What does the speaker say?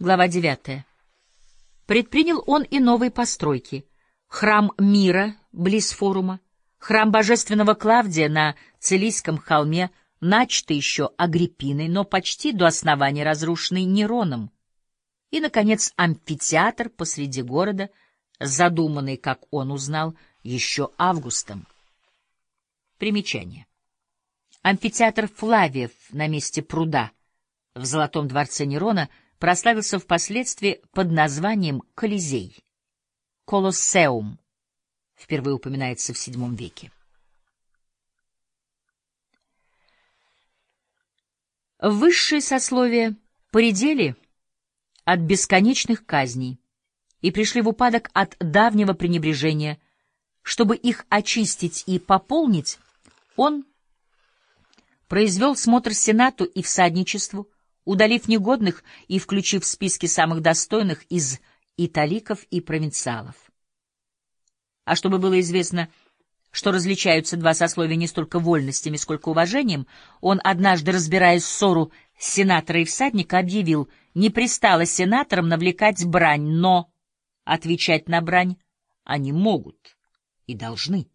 Глава 9. Предпринял он и новые постройки. Храм мира близ форума, храм божественного Клавдия на Целийском холме, начатый еще Агриппиной, но почти до основания разрушенный Нероном. И, наконец, амфитеатр посреди города, задуманный, как он узнал, еще августом. Примечание. Амфитеатр Флавиев на месте пруда в Золотом дворце Нерона — прославился впоследствии под названием Колизей. Колоссеум впервые упоминается в VII веке. Высшие сословия поредели от бесконечных казней и пришли в упадок от давнего пренебрежения. Чтобы их очистить и пополнить, он произвел смотр Сенату и всадничеству, удалив негодных и включив в списки самых достойных из италиков и провинциалов. А чтобы было известно, что различаются два сословия не столько вольностями, сколько уважением, он, однажды разбирая ссору сенатора и всадника, объявил, не пристало сенаторам навлекать брань, но отвечать на брань они могут и должны.